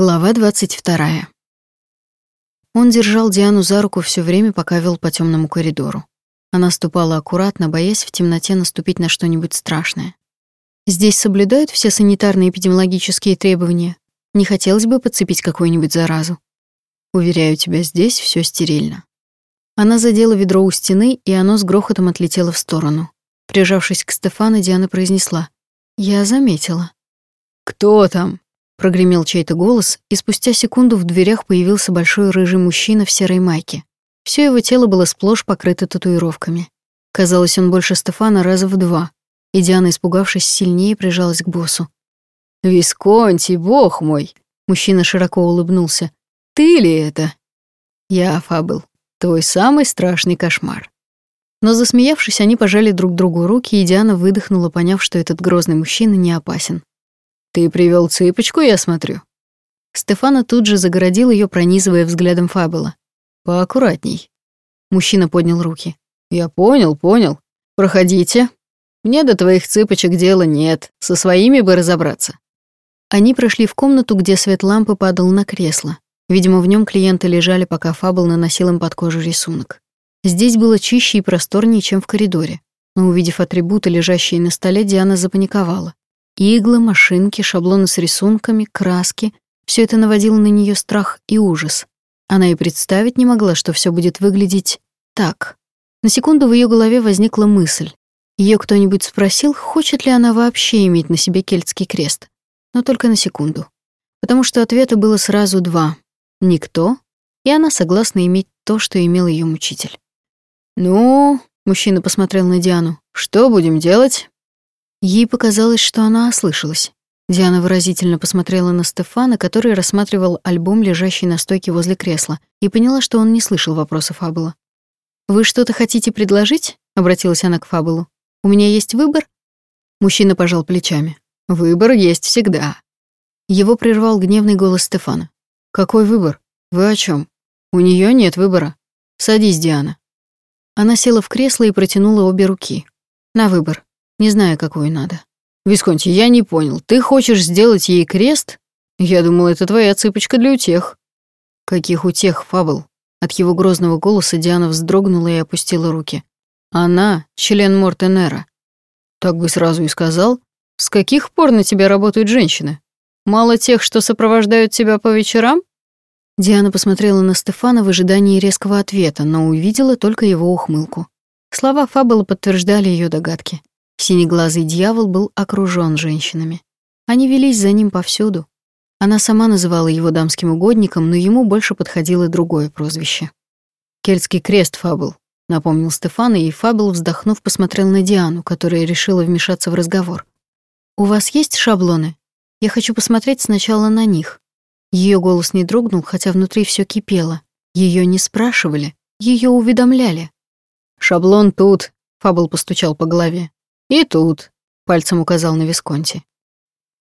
Глава 22. Он держал Диану за руку все время, пока вел по темному коридору. Она ступала аккуратно, боясь в темноте наступить на что-нибудь страшное. Здесь соблюдают все санитарные эпидемиологические требования. Не хотелось бы подцепить какую-нибудь заразу. Уверяю тебя, здесь все стерильно. Она задела ведро у стены, и оно с грохотом отлетело в сторону. Прижавшись к Стефану, Диана произнесла: "Я заметила". "Кто там?" Прогремел чей-то голос, и спустя секунду в дверях появился большой рыжий мужчина в серой майке. Все его тело было сплошь покрыто татуировками. Казалось, он больше Стефана раза в два. И Диана, испугавшись, сильнее прижалась к боссу. «Висконти, бог мой!» Мужчина широко улыбнулся. «Ты ли это?» «Я, Фабл, твой самый страшный кошмар». Но засмеявшись, они пожали друг другу руки, и Диана выдохнула, поняв, что этот грозный мужчина не опасен. Ты привел цыпочку, я смотрю. Стефана тут же загородил ее, пронизывая взглядом Фабела. Поаккуратней. Мужчина поднял руки. Я понял, понял. Проходите. Мне до твоих цыпочек дела нет, со своими бы разобраться. Они прошли в комнату, где свет лампы падал на кресло. Видимо, в нем клиенты лежали, пока Фабл наносил им под кожу рисунок. Здесь было чище и просторнее, чем в коридоре. Но увидев атрибуты, лежащие на столе, Диана запаниковала. Иглы, машинки, шаблоны с рисунками, краски — все это наводило на нее страх и ужас. Она и представить не могла, что все будет выглядеть так. На секунду в ее голове возникла мысль. Ее кто-нибудь спросил, хочет ли она вообще иметь на себе кельтский крест. Но только на секунду. Потому что ответа было сразу два. Никто, и она согласна иметь то, что имел ее мучитель. «Ну...» — мужчина посмотрел на Диану. «Что будем делать?» Ей показалось, что она ослышалась. Диана выразительно посмотрела на Стефана, который рассматривал альбом, лежащий на стойке возле кресла, и поняла, что он не слышал вопросов Фабула. «Вы что-то хотите предложить?» — обратилась она к Фабулу. «У меня есть выбор?» Мужчина пожал плечами. «Выбор есть всегда». Его прервал гневный голос Стефана. «Какой выбор? Вы о чем? У нее нет выбора. Садись, Диана». Она села в кресло и протянула обе руки. «На выбор не знаю, какую надо. Висконти, я не понял, ты хочешь сделать ей крест? Я думал, это твоя цыпочка для утех. Каких утех, Фабл? От его грозного голоса Диана вздрогнула и опустила руки. Она — член Мортенера. Так бы сразу и сказал. С каких пор на тебя работают женщины? Мало тех, что сопровождают тебя по вечерам? Диана посмотрела на Стефана в ожидании резкого ответа, но увидела только его ухмылку. Слова Фабела подтверждали ее догадки. Синеглазый дьявол был окружён женщинами. Они велись за ним повсюду. Она сама называла его дамским угодником, но ему больше подходило другое прозвище. «Кельтский крест, Фабл», — напомнил Стефан, и Фабл, вздохнув, посмотрел на Диану, которая решила вмешаться в разговор. «У вас есть шаблоны? Я хочу посмотреть сначала на них». Ее голос не дрогнул, хотя внутри все кипело. Ее не спрашивали, ее уведомляли. «Шаблон тут», — Фабл постучал по голове. «И тут», — пальцем указал на Висконти.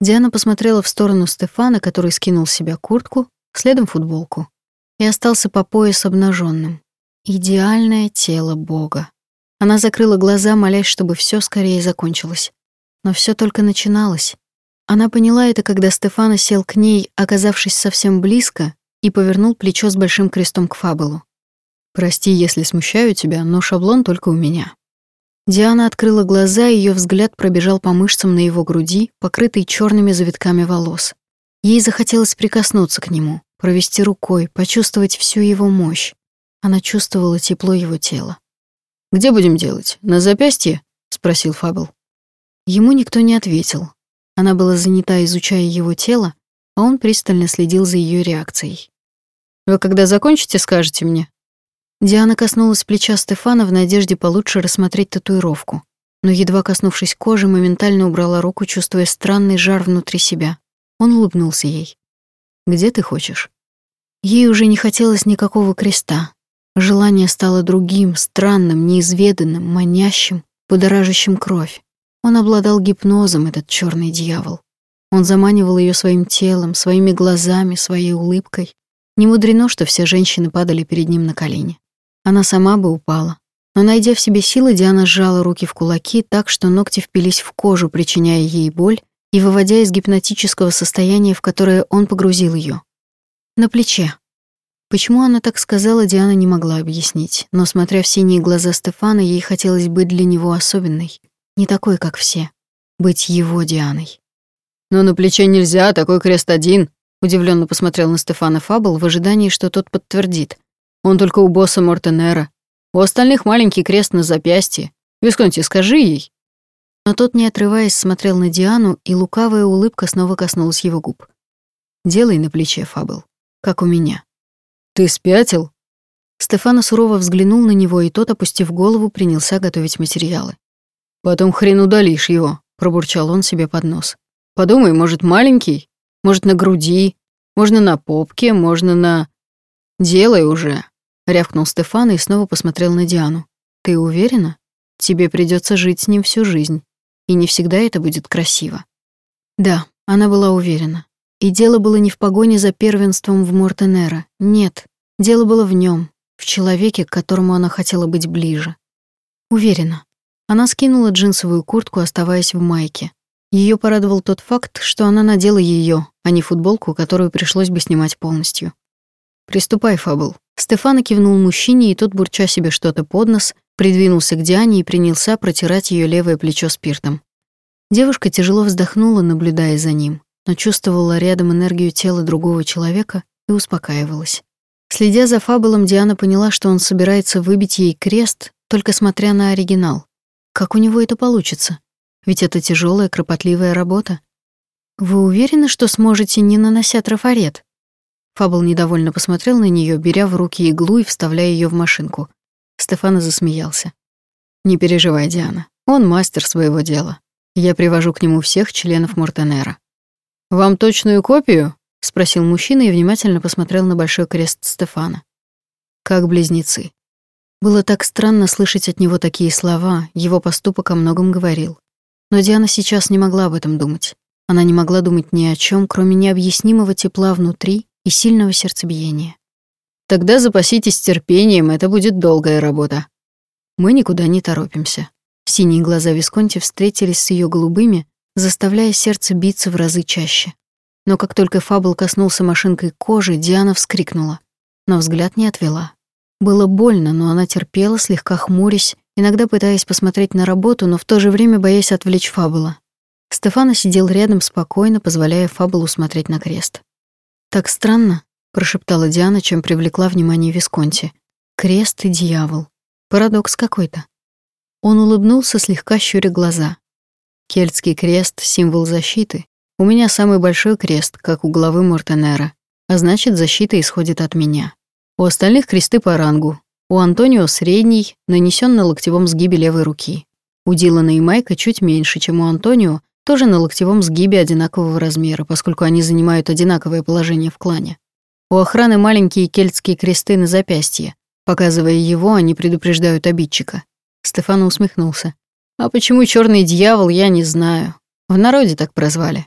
Диана посмотрела в сторону Стефана, который скинул с себя куртку, следом футболку, и остался по пояс обнаженным. Идеальное тело Бога. Она закрыла глаза, молясь, чтобы все скорее закончилось. Но все только начиналось. Она поняла это, когда Стефана сел к ней, оказавшись совсем близко, и повернул плечо с большим крестом к Фабелу. «Прости, если смущаю тебя, но шаблон только у меня». Диана открыла глаза, и её взгляд пробежал по мышцам на его груди, покрытой черными завитками волос. Ей захотелось прикоснуться к нему, провести рукой, почувствовать всю его мощь. Она чувствовала тепло его тела. «Где будем делать? На запястье?» — спросил Фабл. Ему никто не ответил. Она была занята, изучая его тело, а он пристально следил за ее реакцией. «Вы когда закончите, скажете мне?» Диана коснулась плеча Стефана в надежде получше рассмотреть татуировку, но едва коснувшись кожи, моментально убрала руку, чувствуя странный жар внутри себя. Он улыбнулся ей. «Где ты хочешь?» Ей уже не хотелось никакого креста. Желание стало другим, странным, неизведанным, манящим, будоражащим кровь. Он обладал гипнозом, этот черный дьявол. Он заманивал ее своим телом, своими глазами, своей улыбкой. Не мудрено, что все женщины падали перед ним на колени. Она сама бы упала. Но, найдя в себе силы, Диана сжала руки в кулаки так, что ногти впились в кожу, причиняя ей боль и выводя из гипнотического состояния, в которое он погрузил ее. На плече. Почему она так сказала, Диана не могла объяснить, но, смотря в синие глаза Стефана, ей хотелось быть для него особенной, не такой, как все, быть его Дианой. «Но на плече нельзя, такой крест один», — удивленно посмотрел на Стефана Фабл в ожидании, что тот подтвердит. «Он только у босса Мортенера. У остальных маленький крест на запястье. Висконти, скажи ей». Но тот, не отрываясь, смотрел на Диану, и лукавая улыбка снова коснулась его губ. «Делай на плече, Фабл, как у меня». «Ты спятил?» Стефана сурово взглянул на него, и тот, опустив голову, принялся готовить материалы. «Потом хрен удалишь его», — пробурчал он себе под нос. «Подумай, может, маленький? Может, на груди? Можно на попке? Можно на...» «Делай уже», — рявкнул Стефан и снова посмотрел на Диану. «Ты уверена? Тебе придется жить с ним всю жизнь, и не всегда это будет красиво». Да, она была уверена. И дело было не в погоне за первенством в Мортенера. Нет, дело было в нем, в человеке, к которому она хотела быть ближе. Уверена. Она скинула джинсовую куртку, оставаясь в майке. Ее порадовал тот факт, что она надела ее, а не футболку, которую пришлось бы снимать полностью. «Приступай, Фабл». Стефана кивнул мужчине, и тот, бурча себе что-то под нос, придвинулся к Диане и принялся протирать ее левое плечо спиртом. Девушка тяжело вздохнула, наблюдая за ним но чувствовала рядом энергию тела другого человека и успокаивалась. Следя за фабулом, Диана поняла, что он собирается выбить ей крест, только смотря на оригинал. Как у него это получится? Ведь это тяжелая, кропотливая работа. Вы уверены, что сможете, не нанося трафарет? Фабл недовольно посмотрел на нее, беря в руки иглу и вставляя ее в машинку. Стефана засмеялся. «Не переживай, Диана. Он мастер своего дела. Я привожу к нему всех членов Мортенера. «Вам точную копию?» — спросил мужчина и внимательно посмотрел на большой крест Стефана. «Как близнецы». Было так странно слышать от него такие слова, его поступок о многом говорил. Но Диана сейчас не могла об этом думать. Она не могла думать ни о чем, кроме необъяснимого тепла внутри и сильного сердцебиения. «Тогда запаситесь терпением, это будет долгая работа. Мы никуда не торопимся». Синие глаза Висконти встретились с ее голубыми, заставляя сердце биться в разы чаще. Но как только Фабл коснулся машинкой кожи, Диана вскрикнула, но взгляд не отвела. Было больно, но она терпела, слегка хмурясь, иногда пытаясь посмотреть на работу, но в то же время боясь отвлечь Фабула. Стефана сидел рядом спокойно, позволяя Фабулу смотреть на крест. «Так странно», — прошептала Диана, чем привлекла внимание Висконти. «Крест и дьявол. Парадокс какой-то». Он улыбнулся, слегка щуря глаза. Кельтский крест — символ защиты. У меня самый большой крест, как у главы Мортенера, а значит, защита исходит от меня. У остальных кресты по рангу. У Антонио средний, нанесен на локтевом сгибе левой руки. У Дилана и Майка чуть меньше, чем у Антонио, тоже на локтевом сгибе одинакового размера, поскольку они занимают одинаковое положение в клане. У охраны маленькие кельтские кресты на запястье. Показывая его, они предупреждают обидчика. Стефано усмехнулся. А почему черный дьявол, я не знаю. В народе так прозвали.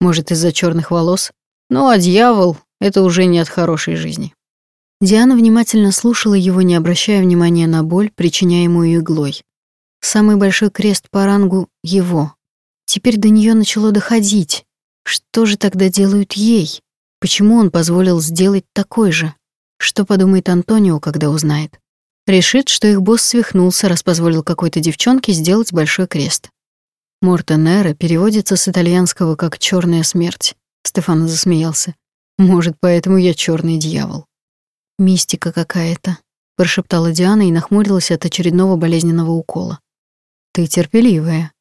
Может, из-за черных волос? Ну, а дьявол — это уже не от хорошей жизни. Диана внимательно слушала его, не обращая внимания на боль, причиняемую иглой. Самый большой крест по рангу — его. Теперь до нее начало доходить. Что же тогда делают ей? Почему он позволил сделать такой же? Что подумает Антонио, когда узнает? Решит, что их босс свихнулся, раз позволил какой-то девчонке сделать большой крест. Мортенера переводится с итальянского как черная смерть. Стефано засмеялся. Может, поэтому я черный дьявол. Мистика какая-то, прошептала Диана и нахмурилась от очередного болезненного укола. Ты терпеливая.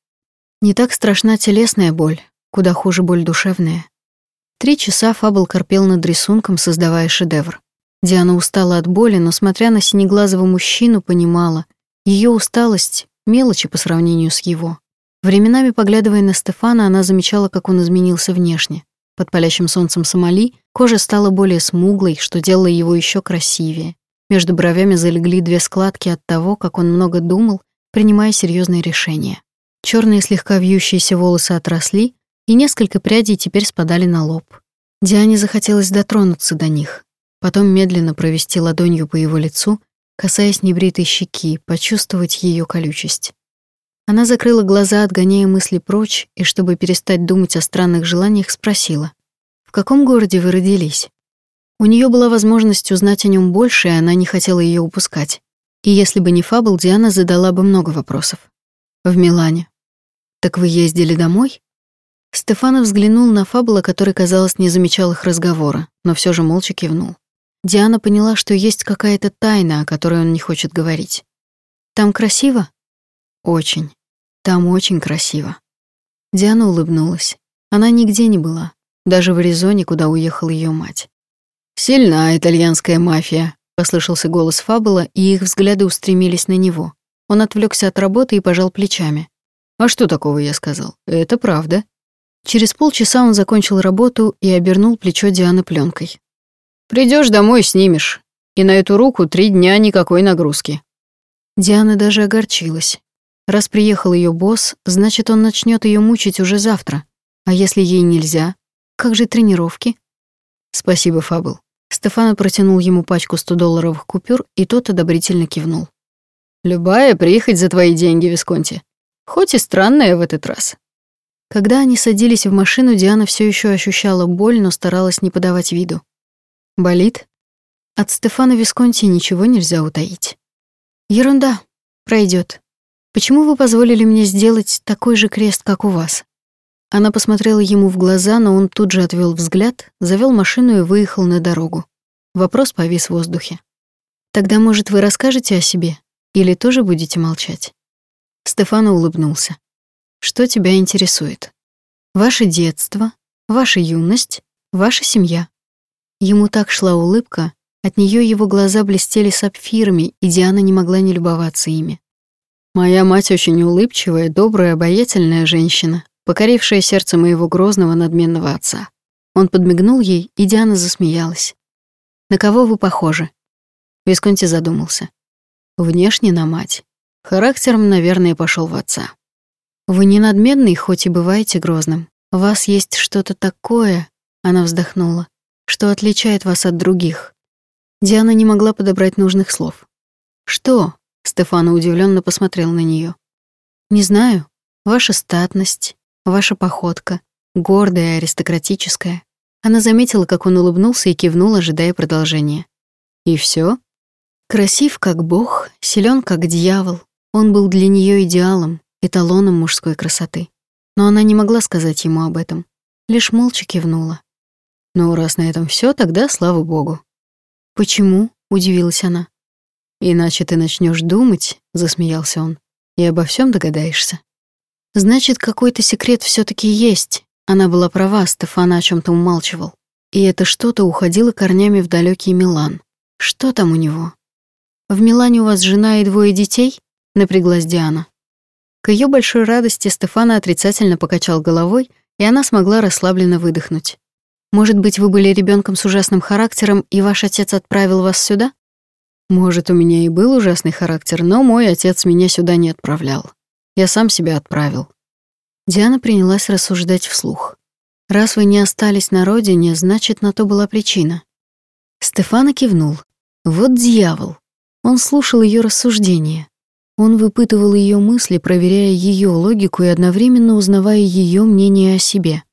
Не так страшна телесная боль, куда хуже боль душевная. Три часа Фабл корпел над рисунком, создавая шедевр. Диана устала от боли, но, смотря на синеглазого мужчину, понимала, ее усталость — мелочи по сравнению с его. Временами, поглядывая на Стефана, она замечала, как он изменился внешне. Под палящим солнцем Сомали кожа стала более смуглой, что делало его еще красивее. Между бровями залегли две складки от того, как он много думал, принимая серьезные решения. Черные слегка вьющиеся волосы отросли, и несколько прядей теперь спадали на лоб. Диане захотелось дотронуться до них, потом медленно провести ладонью по его лицу, касаясь небритой щеки, почувствовать ее колючесть. Она закрыла глаза, отгоняя мысли прочь, и чтобы перестать думать о странных желаниях, спросила: "В каком городе вы родились?" У нее была возможность узнать о нем больше, и она не хотела ее упускать. И если бы не Фабл, Диана задала бы много вопросов. В Милане. Так вы ездили домой? Стефанов взглянул на Фабла, который, казалось, не замечал их разговора, но все же молча кивнул. Диана поняла, что есть какая-то тайна, о которой он не хочет говорить. «Там красиво?» «Очень. Там очень красиво». Диана улыбнулась. Она нигде не была, даже в Аризоне, куда уехала ее мать. «Сильна итальянская мафия», — послышался голос Фабула, и их взгляды устремились на него. Он отвлекся от работы и пожал плечами. «А что такого я сказал? Это правда». Через полчаса он закончил работу и обернул плечо Дианы пленкой. Придешь домой, снимешь. И на эту руку три дня никакой нагрузки». Диана даже огорчилась. Раз приехал ее босс, значит, он начнет ее мучить уже завтра. А если ей нельзя? Как же тренировки? Спасибо, Фабл. Стефано протянул ему пачку 100-долларовых купюр, и тот одобрительно кивнул. «Любая приехать за твои деньги, Висконти. Хоть и странная в этот раз». Когда они садились в машину, Диана все еще ощущала боль, но старалась не подавать виду. Болит? От Стефана Висконти ничего нельзя утаить. Ерунда. Пройдет. Почему вы позволили мне сделать такой же крест, как у вас? Она посмотрела ему в глаза, но он тут же отвел взгляд, завел машину и выехал на дорогу. Вопрос повис в воздухе. Тогда, может, вы расскажете о себе или тоже будете молчать? Стефано улыбнулся. Что тебя интересует? Ваше детство, ваша юность, ваша семья. Ему так шла улыбка, от нее его глаза блестели сапфирами, и Диана не могла не любоваться ими. «Моя мать очень улыбчивая, добрая, обаятельная женщина, покорившая сердце моего грозного, надменного отца». Он подмигнул ей, и Диана засмеялась. «На кого вы похожи?» Висконти задумался. «Внешне на мать. Характером, наверное, пошел в отца. Вы не надменный, хоть и бываете грозным. У вас есть что-то такое...» Она вздохнула что отличает вас от других. Диана не могла подобрать нужных слов. Что? Стефана удивленно посмотрел на нее. Не знаю. Ваша статность, ваша походка, гордая, аристократическая. Она заметила, как он улыбнулся и кивнул, ожидая продолжения. И все? Красив как бог, силен как дьявол. Он был для нее идеалом, эталоном мужской красоты. Но она не могла сказать ему об этом, лишь молча кивнула. Ну, раз на этом все, тогда слава богу. Почему? удивилась она. Иначе ты начнешь думать, засмеялся он, и обо всем догадаешься. Значит, какой-то секрет все таки есть. Она была права, Стефана о чем то умалчивал. И это что-то уходило корнями в далекий Милан. Что там у него? В Милане у вас жена и двое детей? Напряглась Диана. К ее большой радости Стефана отрицательно покачал головой, и она смогла расслабленно выдохнуть. Может быть, вы были ребенком с ужасным характером, и ваш отец отправил вас сюда? Может, у меня и был ужасный характер, но мой отец меня сюда не отправлял. Я сам себя отправил. Диана принялась рассуждать вслух. Раз вы не остались на родине, значит, на то была причина. Стефана кивнул. Вот дьявол. Он слушал ее рассуждения. Он выпытывал ее мысли, проверяя ее логику и одновременно узнавая ее мнение о себе.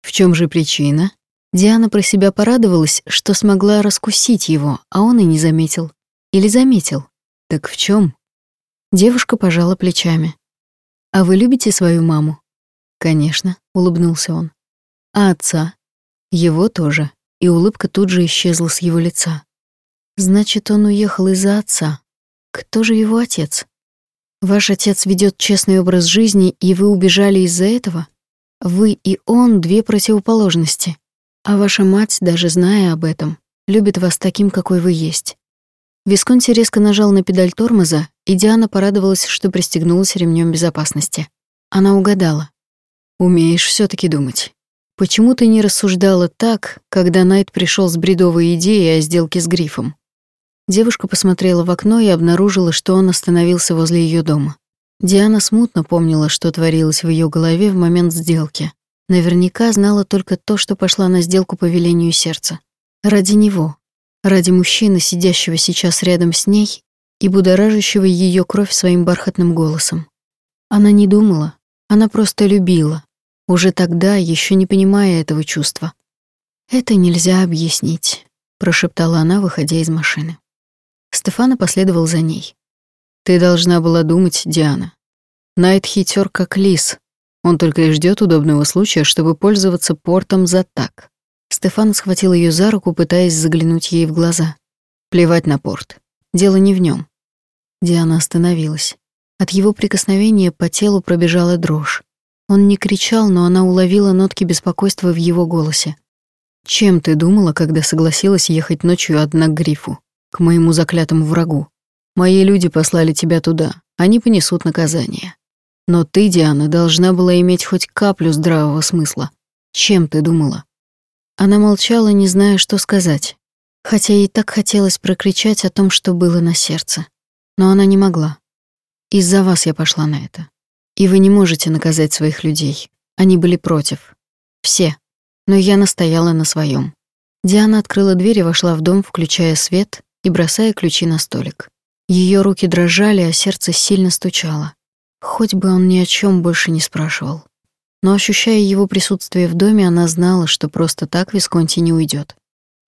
В чем же причина? Диана про себя порадовалась, что смогла раскусить его, а он и не заметил. Или заметил. Так в чем? Девушка пожала плечами. «А вы любите свою маму?» «Конечно», — улыбнулся он. «А отца?» «Его тоже». И улыбка тут же исчезла с его лица. «Значит, он уехал из-за отца. Кто же его отец?» «Ваш отец ведет честный образ жизни, и вы убежали из-за этого?» «Вы и он — две противоположности. А ваша мать, даже зная об этом, любит вас таким, какой вы есть. Висконти резко нажал на педаль тормоза, и Диана порадовалась, что пристегнулась ремнем безопасности. Она угадала. «Умеешь все таки думать. Почему ты не рассуждала так, когда Найт пришел с бредовой идеей о сделке с Грифом?» Девушка посмотрела в окно и обнаружила, что он остановился возле ее дома. Диана смутно помнила, что творилось в ее голове в момент сделки. Наверняка знала только то, что пошла на сделку по велению сердца. Ради него, ради мужчины, сидящего сейчас рядом с ней и будоражащего ее кровь своим бархатным голосом. Она не думала, она просто любила, уже тогда, еще не понимая этого чувства. Это нельзя объяснить. прошептала она, выходя из машины. Стефана последовал за ней. Ты должна была думать, Диана. Найт хитер как лис. Он только и ждет удобного случая, чтобы пользоваться портом за так. Стефан схватил ее за руку, пытаясь заглянуть ей в глаза. Плевать на порт. Дело не в нем. Диана остановилась. От его прикосновения по телу пробежала дрожь. Он не кричал, но она уловила нотки беспокойства в его голосе. «Чем ты думала, когда согласилась ехать ночью одна к Грифу, к моему заклятому врагу? Мои люди послали тебя туда, они понесут наказание. Но ты, Диана, должна была иметь хоть каплю здравого смысла. Чем ты думала?» Она молчала, не зная, что сказать хотя ей так хотелось прокричать о том, что было на сердце. Но она не могла. Из-за вас я пошла на это. И вы не можете наказать своих людей. Они были против. Все. Но я настояла на своем. Диана открыла дверь и вошла в дом, включая свет и бросая ключи на столик. Ее руки дрожали, а сердце сильно стучало. Хоть бы он ни о чем больше не спрашивал. Но ощущая его присутствие в доме, она знала, что просто так Висконти не уйдет.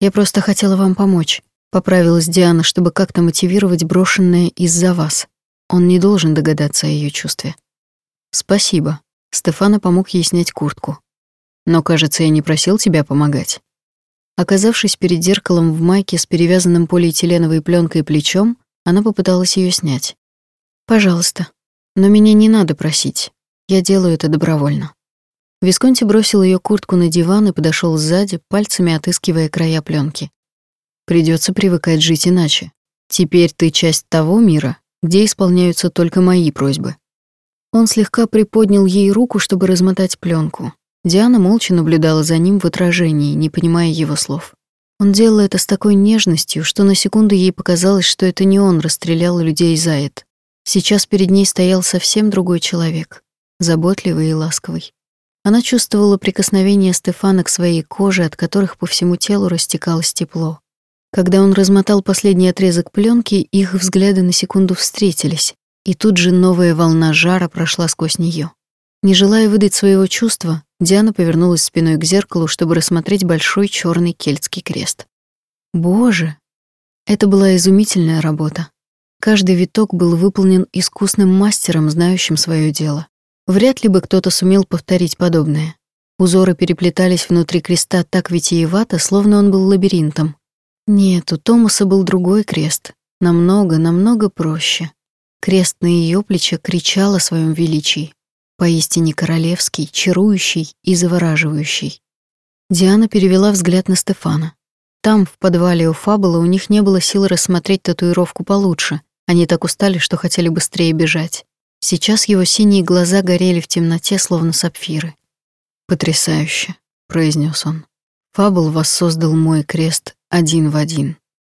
Я просто хотела вам помочь. Поправилась Диана, чтобы как-то мотивировать брошенное из-за вас. Он не должен догадаться о ее чувстве. Спасибо. Стефана помог ей снять куртку. Но, кажется, я не просил тебя помогать. Оказавшись перед зеркалом в майке с перевязанным полиэтиленовой пленкой плечом, она попыталась ее снять. Пожалуйста. Но меня не надо просить. Я делаю это добровольно. Висконти бросил ее куртку на диван и подошел сзади, пальцами отыскивая края пленки. Придется привыкать жить иначе. Теперь ты часть того мира, где исполняются только мои просьбы. Он слегка приподнял ей руку, чтобы размотать пленку. Диана молча наблюдала за ним в отражении, не понимая его слов. Он делал это с такой нежностью, что на секунду ей показалось, что это не он расстрелял людей Зает. Сейчас перед ней стоял совсем другой человек, заботливый и ласковый. Она чувствовала прикосновение Стефана к своей коже, от которых по всему телу растекалось тепло. Когда он размотал последний отрезок пленки, их взгляды на секунду встретились, и тут же новая волна жара прошла сквозь нее. Не желая выдать своего чувства, Диана повернулась спиной к зеркалу, чтобы рассмотреть большой черный кельтский крест. Боже! Это была изумительная работа. Каждый виток был выполнен искусным мастером, знающим свое дело. Вряд ли бы кто-то сумел повторить подобное. Узоры переплетались внутри креста так витиевато, словно он был лабиринтом. Нет, у Томаса был другой крест, намного, намного проще. Крест на ее плече кричал о своем величии, поистине королевский, чарующий и завораживающий. Диана перевела взгляд на Стефана. Там, в подвале у Фабула, у них не было сил рассмотреть татуировку получше. Они так устали, что хотели быстрее бежать. Сейчас его синие глаза горели в темноте, словно сапфиры. «Потрясающе», — произнес он. «Фабл воссоздал мой крест один в один».